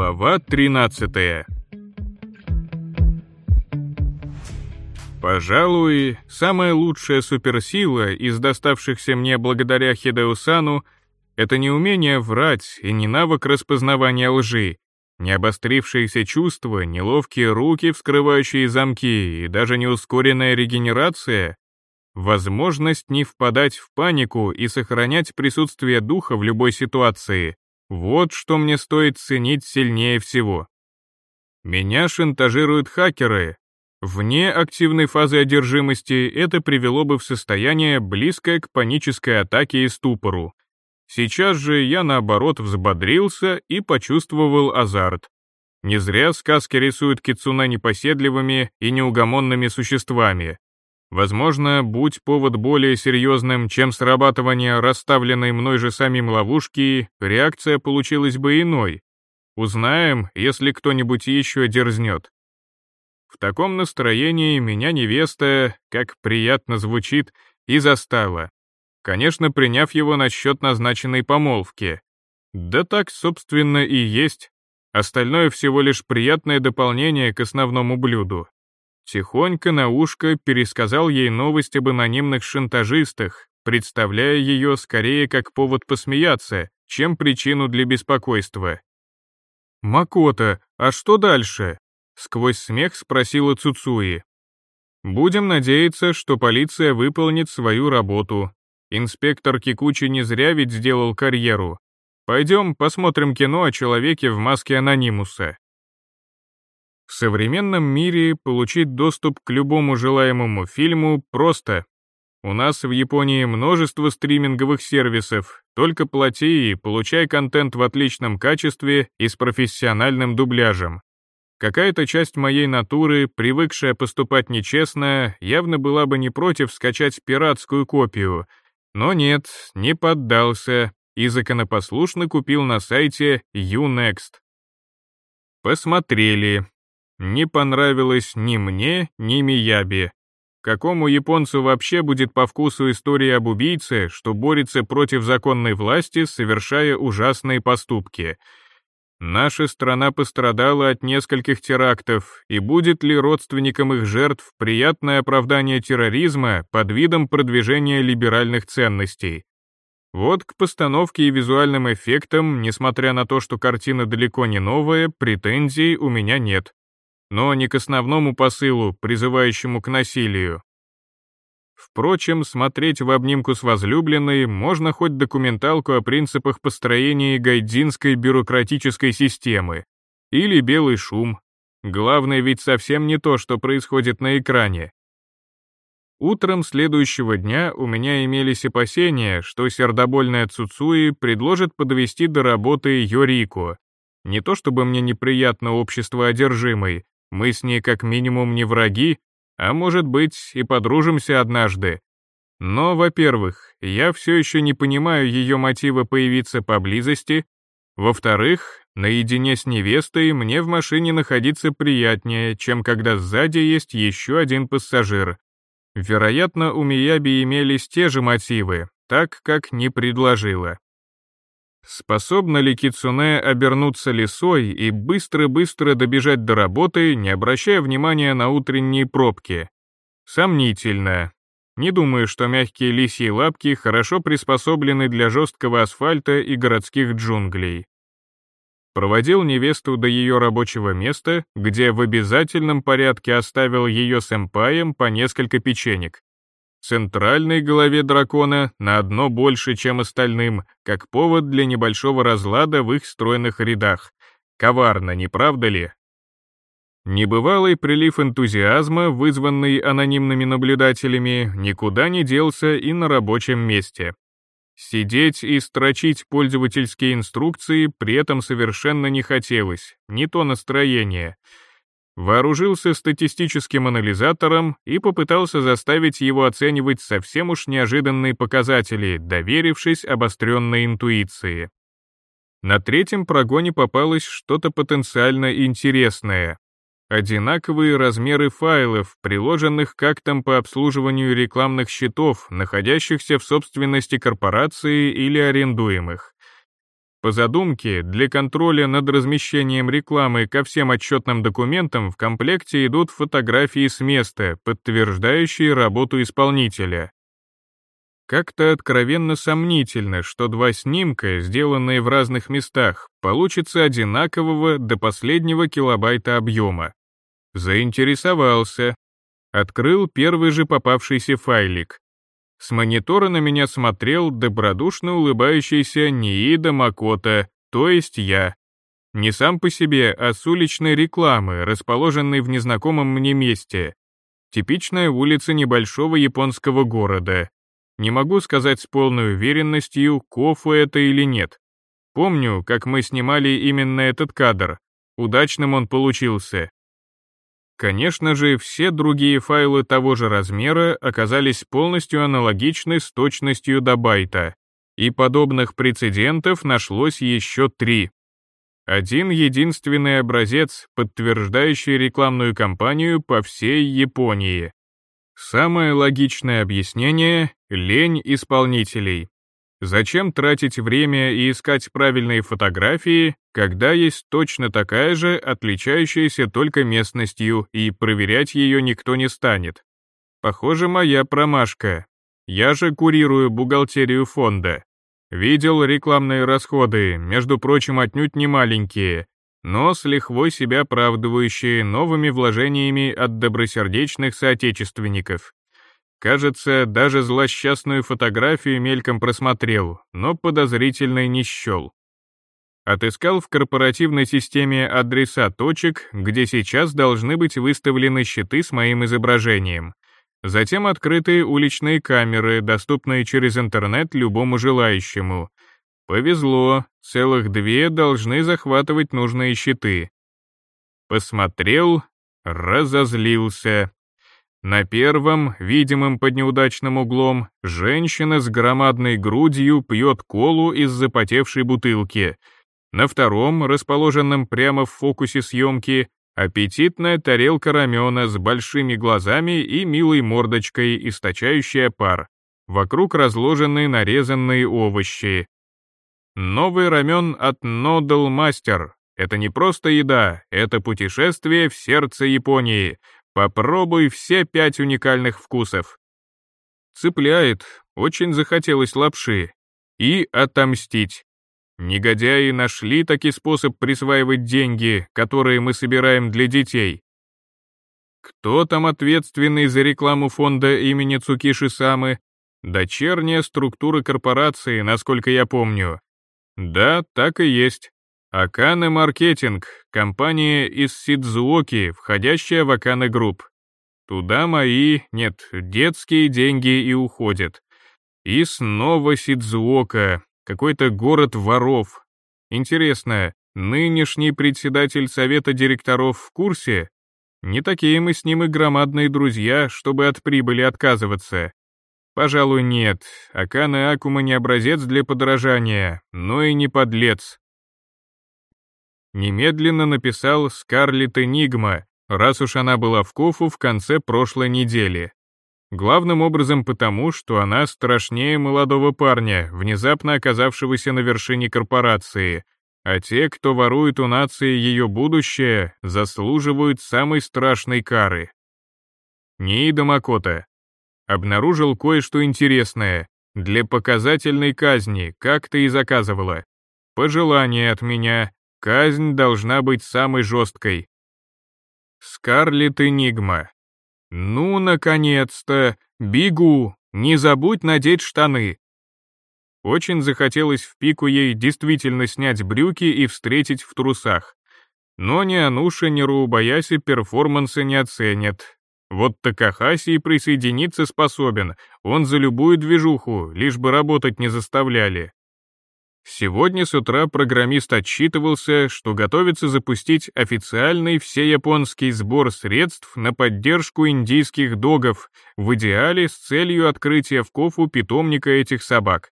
Глава 13 Пожалуй, самая лучшая суперсила из доставшихся мне благодаря Хидеусану — это не умение врать и не навык распознавания лжи, не обострившиеся чувства, не ловкие руки, вскрывающие замки, и даже не ускоренная регенерация, возможность не впадать в панику и сохранять присутствие духа в любой ситуации — вот что мне стоит ценить сильнее всего. Меня шантажируют хакеры, Вне активной фазы одержимости это привело бы в состояние, близкое к панической атаке и ступору. Сейчас же я, наоборот, взбодрился и почувствовал азарт. Не зря сказки рисуют кицуна непоседливыми и неугомонными существами. Возможно, будь повод более серьезным, чем срабатывание расставленной мной же самим ловушки, реакция получилась бы иной. Узнаем, если кто-нибудь еще дерзнет. В таком настроении меня невеста, как приятно звучит, и застала. Конечно, приняв его насчет назначенной помолвки. Да так, собственно, и есть. Остальное всего лишь приятное дополнение к основному блюду. Тихонько на ушко пересказал ей новость об анонимных шантажистах, представляя ее скорее как повод посмеяться, чем причину для беспокойства. «Макота, а что дальше?» Сквозь смех спросила Цуцуи. Будем надеяться, что полиция выполнит свою работу. Инспектор Кикучи не зря ведь сделал карьеру. Пойдем посмотрим кино о человеке в маске анонимуса. Современном мире получить доступ к любому желаемому фильму просто. У нас в Японии множество стриминговых сервисов, только плати и получай контент в отличном качестве и с профессиональным дубляжем. Какая-то часть моей натуры, привыкшая поступать нечестно, явно была бы не против скачать пиратскую копию, но нет, не поддался и законопослушно купил на сайте Unext. Посмотрели. Не понравилось ни мне, ни Миябе. Какому японцу вообще будет по вкусу история об убийце, что борется против законной власти, совершая ужасные поступки — Наша страна пострадала от нескольких терактов, и будет ли родственникам их жертв приятное оправдание терроризма под видом продвижения либеральных ценностей? Вот к постановке и визуальным эффектам, несмотря на то, что картина далеко не новая, претензий у меня нет. Но не к основному посылу, призывающему к насилию. Впрочем, смотреть в обнимку с возлюбленной можно хоть документалку о принципах построения гайдзинской бюрократической системы. Или белый шум. Главное ведь совсем не то, что происходит на экране. Утром следующего дня у меня имелись опасения, что сердобольная Цуцуи предложит подвести до работы Йорико. Не то чтобы мне неприятно общество одержимой, мы с ней как минимум не враги, а может быть и подружимся однажды. Но, во-первых, я все еще не понимаю ее мотива появиться поблизости, во-вторых, наедине с невестой мне в машине находиться приятнее, чем когда сзади есть еще один пассажир. Вероятно, у Мияби имелись те же мотивы, так как не предложила. Способна ли Кицуне обернуться лисой и быстро-быстро добежать до работы, не обращая внимания на утренние пробки? Сомнительно. Не думаю, что мягкие лисьи лапки хорошо приспособлены для жесткого асфальта и городских джунглей. Проводил невесту до ее рабочего места, где в обязательном порядке оставил ее сэмпаем по несколько печенек, центральной голове дракона на одно больше, чем остальным, как повод для небольшого разлада в их стройных рядах. Коварно, не правда ли? Небывалый прилив энтузиазма, вызванный анонимными наблюдателями, никуда не делся и на рабочем месте. Сидеть и строчить пользовательские инструкции при этом совершенно не хотелось, не то настроение — вооружился статистическим анализатором и попытался заставить его оценивать совсем уж неожиданные показатели, доверившись обостренной интуиции. На третьем прогоне попалось что-то потенциально интересное. Одинаковые размеры файлов, приложенных к актам по обслуживанию рекламных счетов, находящихся в собственности корпорации или арендуемых. По задумке, для контроля над размещением рекламы ко всем отчетным документам в комплекте идут фотографии с места, подтверждающие работу исполнителя. Как-то откровенно сомнительно, что два снимка, сделанные в разных местах, получится одинакового до последнего килобайта объема. Заинтересовался. Открыл первый же попавшийся файлик. С монитора на меня смотрел добродушно улыбающийся Ниида Макота, то есть я. Не сам по себе, а с уличной рекламы, расположенной в незнакомом мне месте. Типичная улица небольшого японского города. Не могу сказать с полной уверенностью, Кофу это или нет. Помню, как мы снимали именно этот кадр. Удачным он получился. Конечно же, все другие файлы того же размера оказались полностью аналогичны с точностью до байта, и подобных прецедентов нашлось еще три. Один единственный образец, подтверждающий рекламную кампанию по всей Японии. Самое логичное объяснение — лень исполнителей. Зачем тратить время и искать правильные фотографии, когда есть точно такая же, отличающаяся только местностью, и проверять ее никто не станет? Похоже, моя промашка. Я же курирую бухгалтерию фонда. Видел рекламные расходы, между прочим, отнюдь не маленькие, но с лихвой себя оправдывающие новыми вложениями от добросердечных соотечественников. Кажется, даже злосчастную фотографию мельком просмотрел, но подозрительной не счел. Отыскал в корпоративной системе адреса точек, где сейчас должны быть выставлены щиты с моим изображением. Затем открытые уличные камеры, доступные через интернет любому желающему, Повезло, целых две должны захватывать нужные щиты. Посмотрел, разозлился. На первом, видимом под неудачным углом, женщина с громадной грудью пьет колу из запотевшей бутылки. На втором, расположенном прямо в фокусе съемки, аппетитная тарелка рамена с большими глазами и милой мордочкой, источающая пар. Вокруг разложены нарезанные овощи, Новый рамен от Nodal Master. Это не просто еда, это путешествие в сердце Японии. Попробуй все пять уникальных вкусов. Цепляет, очень захотелось лапши. И отомстить. Негодяи нашли таки способ присваивать деньги, которые мы собираем для детей. Кто там ответственный за рекламу фонда имени Цукиши Самы? Дочерняя структура корпорации, насколько я помню. Да, так и есть. Аканы Маркетинг, компания из Сидзуоки, входящая в Аканы Групп. Туда мои, нет, детские деньги и уходят. И снова Сидзуока, какой-то город воров. Интересно, нынешний председатель совета директоров в курсе? Не такие мы с ним и громадные друзья, чтобы от прибыли отказываться. Пожалуй, нет, Акана Акума не образец для подражания, но и не подлец. Немедленно написал Скарлетт Энигма, раз уж она была в Кофу в конце прошлой недели. Главным образом потому, что она страшнее молодого парня, внезапно оказавшегося на вершине корпорации, а те, кто ворует у нации ее будущее, заслуживают самой страшной кары. Ниида Макота, обнаружил кое-что интересное. Для показательной казни, как ты и заказывала. Пожелание от меня, казнь должна быть самой жесткой. Скарлетт Энигма. Ну, наконец-то, бегу, не забудь надеть штаны. Очень захотелось в пику ей действительно снять брюки и встретить в трусах. Но ни Ануша, ни Руубаяси перформансы не оценят, вот Такахаси и присоединиться способен, он за любую движуху, лишь бы работать не заставляли. Сегодня с утра программист отчитывался, что готовится запустить официальный всеяпонский сбор средств на поддержку индийских догов, в идеале с целью открытия в Кофу питомника этих собак.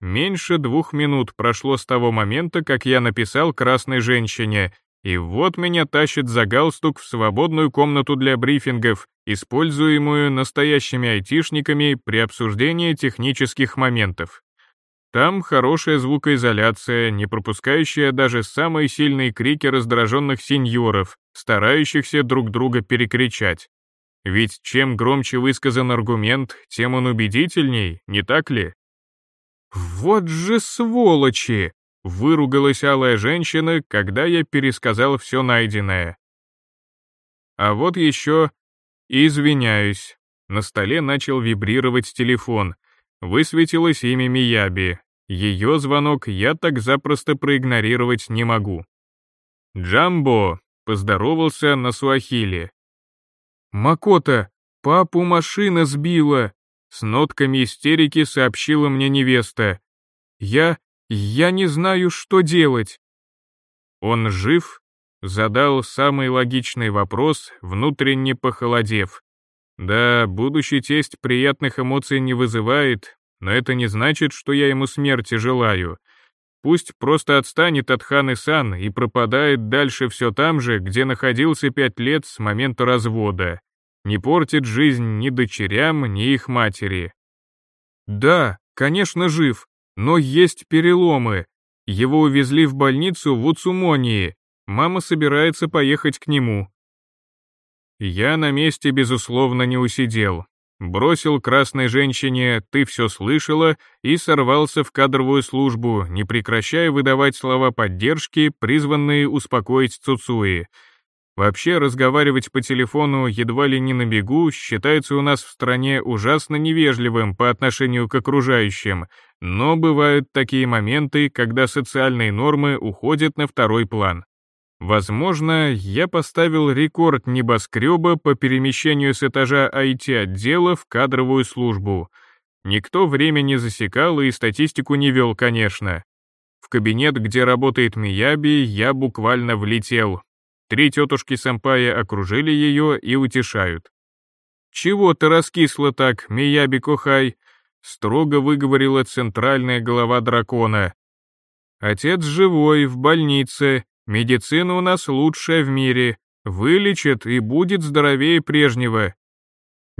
Меньше двух минут прошло с того момента, как я написал красной женщине, и вот меня тащит за галстук в свободную комнату для брифингов, используемую настоящими айтишниками при обсуждении технических моментов. Там хорошая звукоизоляция, не пропускающая даже самые сильные крики раздраженных сеньоров, старающихся друг друга перекричать. Ведь чем громче высказан аргумент, тем он убедительней, не так ли? «Вот же сволочи!» — выругалась алая женщина, когда я пересказал все найденное. А вот еще... Извиняюсь. На столе начал вибрировать телефон. Высветилось имя Мияби. Ее звонок я так запросто проигнорировать не могу. «Джамбо», — поздоровался на суахили. «Макота, папу машина сбила!» С нотками истерики сообщила мне невеста. «Я... я не знаю, что делать». «Он жив?» Задал самый логичный вопрос, внутренне похолодев. Да, будущий тесть приятных эмоций не вызывает, но это не значит, что я ему смерти желаю. Пусть просто отстанет от Ханы Сан и пропадает дальше все там же, где находился пять лет с момента развода. Не портит жизнь ни дочерям, ни их матери. Да, конечно, жив, но есть переломы. Его увезли в больницу в Уцумонии. Мама собирается поехать к нему. Я на месте, безусловно, не усидел бросил красной женщине «ты все слышала» и сорвался в кадровую службу, не прекращая выдавать слова поддержки, призванные успокоить Цуцуи. Вообще, разговаривать по телефону едва ли не на бегу считается у нас в стране ужасно невежливым по отношению к окружающим, но бывают такие моменты, когда социальные нормы уходят на второй план. Возможно, я поставил рекорд небоскреба по перемещению с этажа IT-отдела в кадровую службу. Никто время не засекал и статистику не вел, конечно. В кабинет, где работает Мияби, я буквально влетел. Три тетушки сэмпая окружили ее и утешают. «Чего ты раскисла так, Мияби Кохай?» — строго выговорила центральная голова дракона. «Отец живой, в больнице, Медицина у нас лучшая в мире, вылечит и будет здоровее прежнего.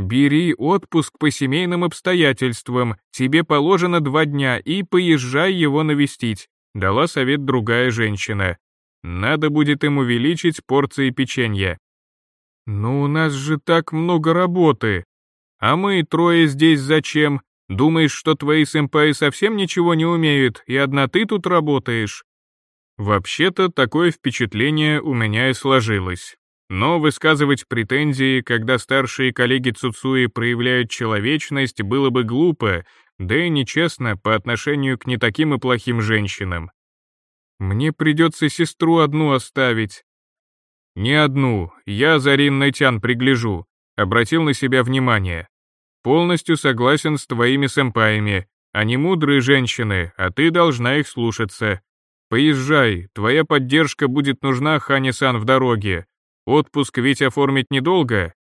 Бери отпуск по семейным обстоятельствам, тебе положено два дня, и поезжай его навестить», — дала совет другая женщина. «Надо будет им увеличить порции печенья». «Но у нас же так много работы. А мы трое здесь зачем? Думаешь, что твои сэмпаи совсем ничего не умеют, и одна ты тут работаешь?» Вообще-то такое впечатление у меня и сложилось. Но высказывать претензии, когда старшие коллеги Цуцуи проявляют человечность, было бы глупо, да и нечестно по отношению к не таким и плохим женщинам. Мне придется сестру одну оставить. Не одну, я за Рин Найтян пригляжу, обратил на себя внимание. Полностью согласен с твоими сэмпаями, они мудрые женщины, а ты должна их слушаться. Поезжай, твоя поддержка будет нужна Хани-сан в дороге. Отпуск ведь оформить недолго?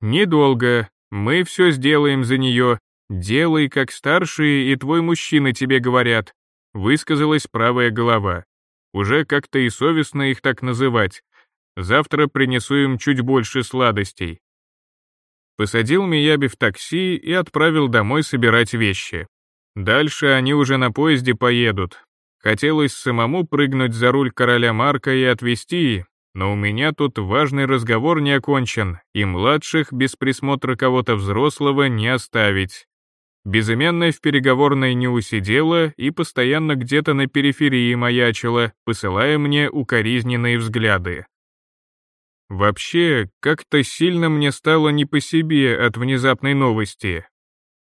Недолго. Мы все сделаем за нее. Делай, как старшие и твой мужчина тебе говорят. Высказалась правая голова. Уже как-то и совестно их так называть. Завтра принесу им чуть больше сладостей. Посадил Мияби в такси и отправил домой собирать вещи. Дальше они уже на поезде поедут, Хотелось самому прыгнуть за руль короля Марка и отвезти, но у меня тут важный разговор не окончен, и младших без присмотра кого-то взрослого не оставить. Безымянная в переговорной не усидела и постоянно где-то на периферии маячила, посылая мне укоризненные взгляды. Вообще, как-то сильно мне стало не по себе от внезапной новости.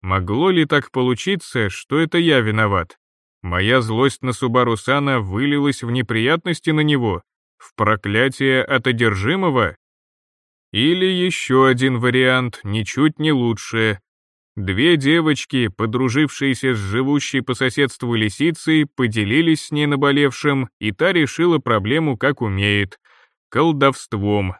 Могло ли так получиться, что это я виноват? Моя злость на Субару-сана вылилась в неприятности на него, в проклятие от одержимого? Или еще один вариант, ничуть не лучше. Две девочки, подружившиеся с живущей по соседству лисицей, поделились с ней наболевшим, и та решила проблему как умеет. Колдовством.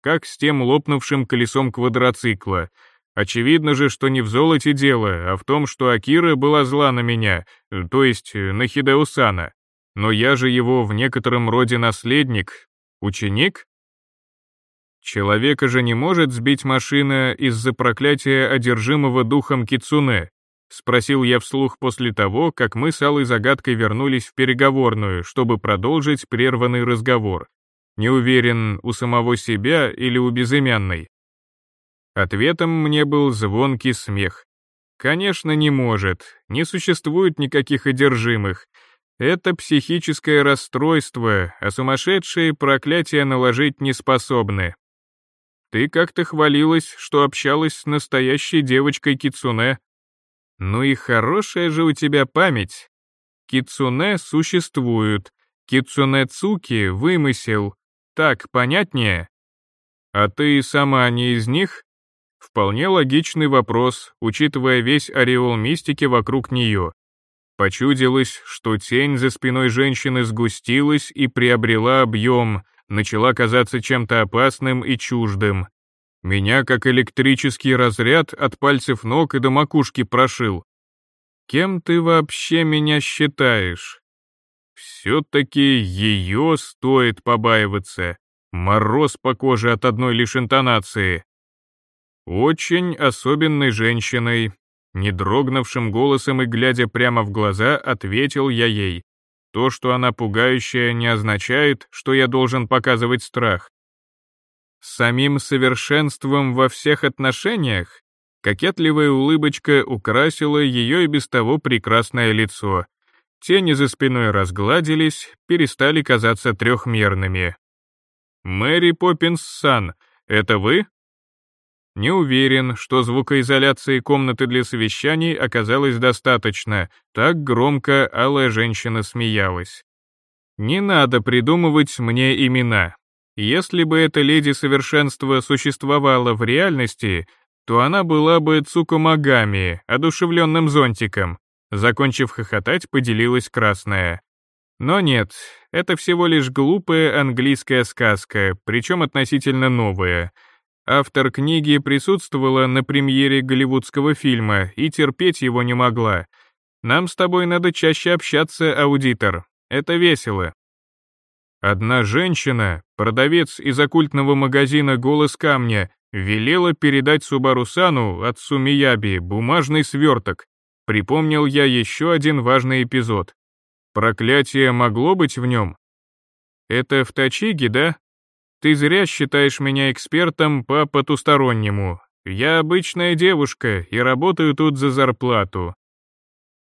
Как с тем лопнувшим колесом квадроцикла — Очевидно же, что не в золоте дело, а в том, что Акира была зла на меня, то есть э, на Хидеусана. Но я же его в некотором роде наследник, ученик? Человека же не может сбить машина из-за проклятия одержимого духом Кицуне. Спросил я вслух после того, как мы с Алой Загадкой вернулись в переговорную, чтобы продолжить прерванный разговор. Не уверен, у самого себя или у безымянной. Ответом мне был звонкий смех. Конечно, не может, не существует никаких одержимых. Это психическое расстройство, а сумасшедшие проклятия наложить не способны. Ты как-то хвалилась, что общалась с настоящей девочкой Кицуне. Ну и хорошая же у тебя память. Кицуне существуют, Кицуне Цуки — вымысел. Так, понятнее? А ты сама не из них? Вполне логичный вопрос, учитывая весь ореол мистики вокруг нее. Почудилось, что тень за спиной женщины сгустилась и приобрела объем, начала казаться чем-то опасным и чуждым. Меня как электрический разряд от пальцев ног и до макушки прошил. Кем ты вообще меня считаешь? Все-таки ее стоит побаиваться. Мороз по коже от одной лишь интонации. Очень особенной женщиной. Не дрогнувшим голосом и глядя прямо в глаза, ответил я ей. То, что она пугающая, не означает, что я должен показывать страх самим совершенством во всех отношениях, кокетливая улыбочка украсила ее и без того прекрасное лицо. Тени за спиной разгладились, перестали казаться трехмерными. «Мэри Поппинс Сан, это вы?» Не уверен, что звукоизоляции комнаты для совещаний оказалось достаточно, так громко алая женщина смеялась. «Не надо придумывать мне имена. Если бы эта леди совершенства существовала в реальности, то она была бы Цукомагами, одушевленным зонтиком. Закончив хохотать, поделилась красная. Но нет, это всего лишь глупая английская сказка, причем относительно новая. Автор книги присутствовала на премьере голливудского фильма и терпеть его не могла. Нам с тобой надо чаще общаться, аудитор. Это весело. Одна женщина, продавец из оккультного магазина «Голос камня», велела передать Субару Сану, отцу Мияби, бумажный сверток. Припомнил я еще один важный эпизод. Проклятие могло быть в нем? Это в Тачиге, да? Ты зря считаешь меня экспертом по потустороннему. Я обычная девушка и работаю тут за зарплату.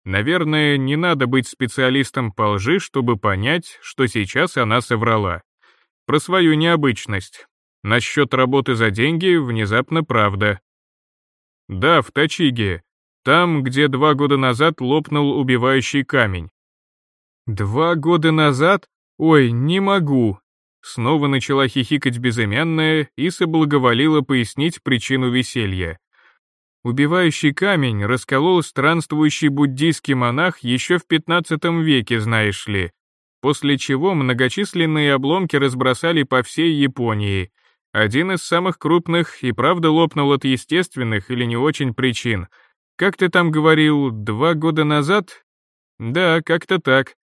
Наверное, не надо быть специалистом по лжи, чтобы понять, что сейчас она соврала. Про свою необычность. Насчет работы за деньги внезапно правда. Да, в Тачиге. Там, где два года назад лопнул убивающий камень. Два года назад? Ой, не могу. Снова начала хихикать безымянная и соблаговолила пояснить причину веселья. Убивающий камень расколол странствующий буддийский монах еще в 15 веке, знаешь ли, после чего многочисленные обломки разбросали по всей Японии. Один из самых крупных и правда лопнул от естественных или не очень причин. Как ты там говорил, два года назад? Да, как-то так.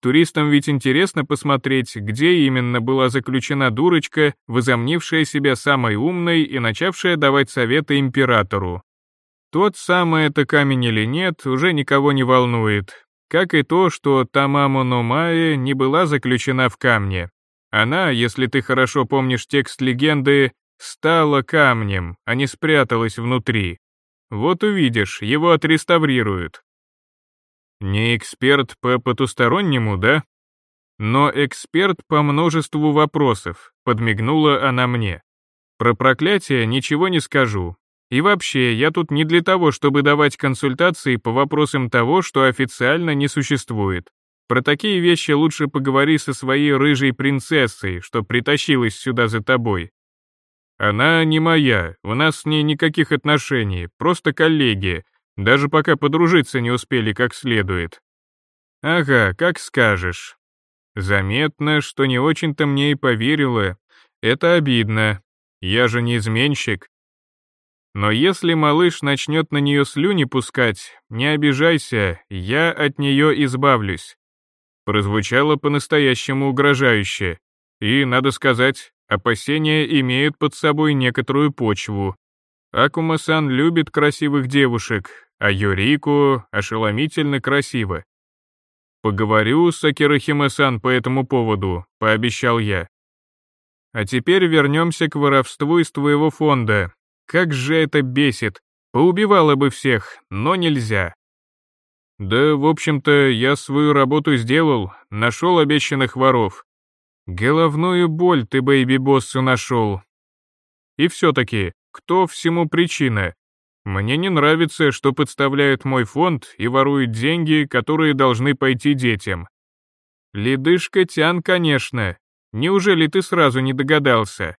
Туристам ведь интересно посмотреть, где именно была заключена дурочка, возомнившая себя самой умной и начавшая давать советы императору. Тот самый это камень или нет, уже никого не волнует. Как и то, что Тамамо Номае не была заключена в камне. Она, если ты хорошо помнишь текст легенды, стала камнем, а не спряталась внутри. Вот увидишь, его отреставрируют. Не эксперт по потустороннему, да? Но эксперт по множеству вопросов, подмигнула она мне. Про проклятие ничего не скажу, и вообще, я тут не для того, чтобы давать консультации по вопросам того, что официально не существует. Про такие вещи лучше поговори со своей рыжей принцессой, что притащилась сюда за тобой. Она не моя, у нас с ней никаких отношений, просто коллеги, даже пока подружиться не успели как следует. Ага, как скажешь. Заметно, что не очень-то мне и поверила. Это обидно. Я же не изменщик. Но если малыш начнет на нее слюни пускать, не обижайся, я от нее избавлюсь. Прозвучало по-настоящему угрожающе. И, надо сказать, опасения имеют под собой некоторую почву. Акума-сан любит красивых девушек, а Юрику ошеломительно красиво. «Поговорю с Акирахиме-сан по этому поводу», — пообещал я. «А теперь вернемся к воровству из твоего фонда. Как же это бесит. Поубивало бы всех, но нельзя». «Да, в общем-то, я свою работу сделал, нашел обещанных воров. Головную боль ты, бэйби-боссу, нашел. И все-таки, кто всему причина? Мне не нравится, что подставляет мой фонд и ворует деньги, которые должны пойти детям. Ледышка Тян, конечно. Неужели ты сразу не догадался?